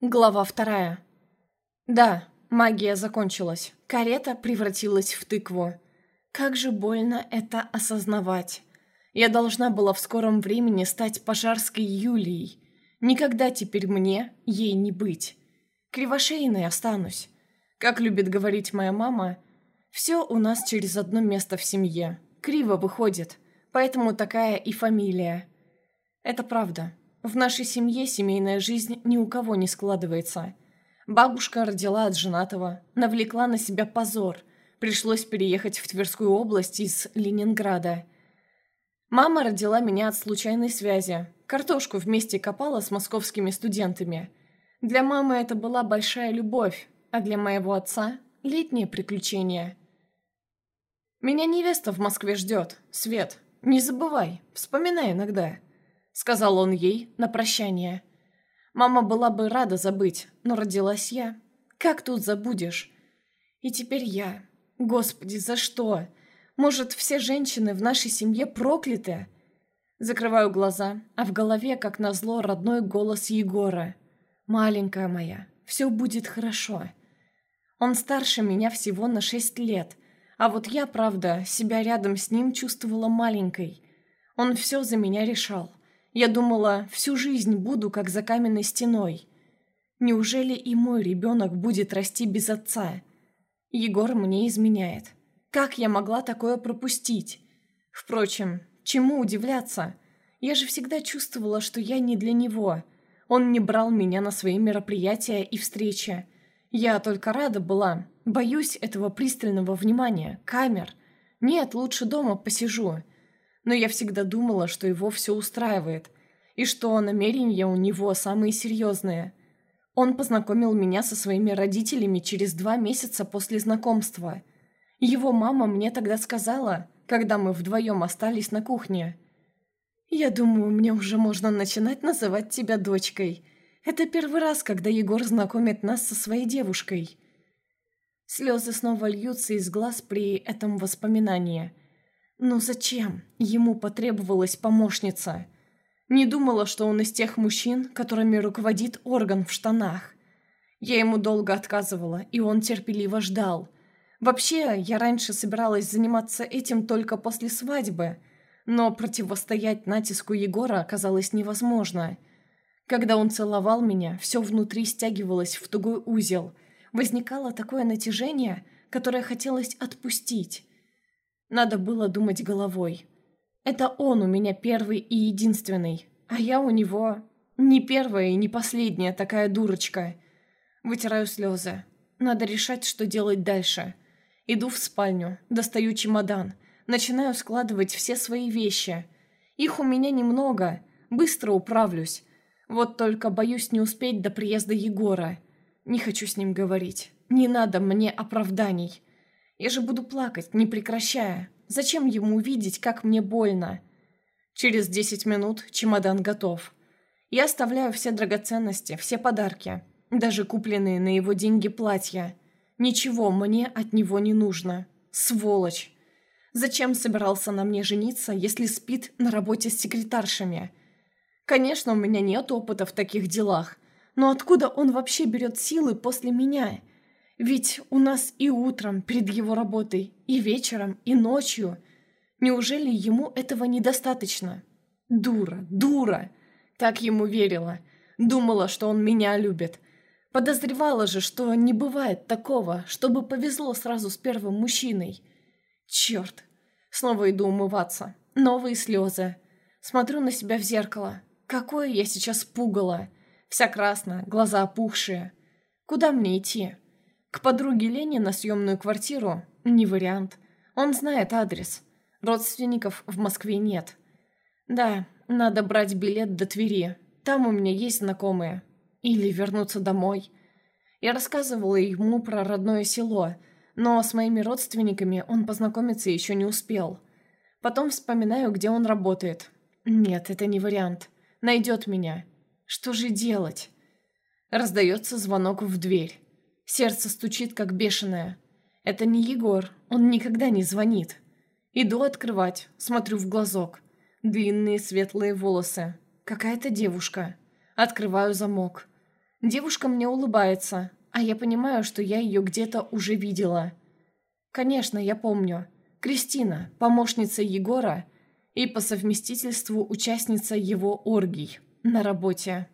Глава вторая. Да, магия закончилась. Карета превратилась в тыкву. Как же больно это осознавать. Я должна была в скором времени стать пожарской Юлией. Никогда теперь мне ей не быть. Кривошейной останусь. Как любит говорить моя мама, все у нас через одно место в семье. Криво выходит, поэтому такая и фамилия. Это правда. В нашей семье семейная жизнь ни у кого не складывается. Бабушка родила от женатого, навлекла на себя позор. Пришлось переехать в Тверскую область из Ленинграда. Мама родила меня от случайной связи. Картошку вместе копала с московскими студентами. Для мамы это была большая любовь, а для моего отца – летнее приключение. Меня невеста в Москве ждет, Свет. Не забывай, вспоминай иногда сказал он ей на прощание. Мама была бы рада забыть, но родилась я. Как тут забудешь? И теперь я. Господи, за что? Может, все женщины в нашей семье прокляты? Закрываю глаза, а в голове, как назло, родной голос Егора. «Маленькая моя, все будет хорошо». Он старше меня всего на шесть лет, а вот я, правда, себя рядом с ним чувствовала маленькой. Он все за меня решал. Я думала, всю жизнь буду как за каменной стеной. Неужели и мой ребенок будет расти без отца? Егор мне изменяет. Как я могла такое пропустить? Впрочем, чему удивляться? Я же всегда чувствовала, что я не для него. Он не брал меня на свои мероприятия и встречи. Я только рада была. Боюсь этого пристального внимания, камер. Нет, лучше дома посижу но я всегда думала, что его все устраивает, и что намерения у него самые серьезные. Он познакомил меня со своими родителями через два месяца после знакомства. Его мама мне тогда сказала, когда мы вдвоем остались на кухне. «Я думаю, мне уже можно начинать называть тебя дочкой. Это первый раз, когда Егор знакомит нас со своей девушкой». Слезы снова льются из глаз при этом воспоминании – но зачем ему потребовалась помощница? Не думала, что он из тех мужчин, которыми руководит орган в штанах. Я ему долго отказывала, и он терпеливо ждал. Вообще, я раньше собиралась заниматься этим только после свадьбы, но противостоять натиску Егора оказалось невозможно. Когда он целовал меня, все внутри стягивалось в тугой узел. Возникало такое натяжение, которое хотелось отпустить. Надо было думать головой. Это он у меня первый и единственный, а я у него не первая и не последняя такая дурочка. Вытираю слезы. Надо решать, что делать дальше. Иду в спальню, достаю чемодан, начинаю складывать все свои вещи. Их у меня немного, быстро управлюсь. Вот только боюсь не успеть до приезда Егора. Не хочу с ним говорить. Не надо мне оправданий. Я же буду плакать, не прекращая. Зачем ему видеть, как мне больно? Через десять минут чемодан готов. Я оставляю все драгоценности, все подарки, даже купленные на его деньги платья. Ничего мне от него не нужно. Сволочь! Зачем собирался на мне жениться, если спит на работе с секретаршами? Конечно, у меня нет опыта в таких делах, но откуда он вообще берет силы после меня? Ведь у нас и утром перед его работой, и вечером, и ночью. Неужели ему этого недостаточно? Дура, дура! Так ему верила. Думала, что он меня любит. Подозревала же, что не бывает такого, чтобы повезло сразу с первым мужчиной. Черт! Снова иду умываться. Новые слезы. Смотрю на себя в зеркало. Какое я сейчас пугало. Вся красная, глаза опухшие. Куда мне идти? К подруге Лене на съемную квартиру – не вариант. Он знает адрес. Родственников в Москве нет. Да, надо брать билет до Твери. Там у меня есть знакомые. Или вернуться домой. Я рассказывала ему про родное село, но с моими родственниками он познакомиться еще не успел. Потом вспоминаю, где он работает. Нет, это не вариант. Найдет меня. Что же делать? Раздается звонок в дверь. Сердце стучит, как бешеное. Это не Егор, он никогда не звонит. Иду открывать, смотрю в глазок. Длинные светлые волосы. Какая-то девушка. Открываю замок. Девушка мне улыбается, а я понимаю, что я ее где-то уже видела. Конечно, я помню. Кристина, помощница Егора и по совместительству участница его оргий на работе.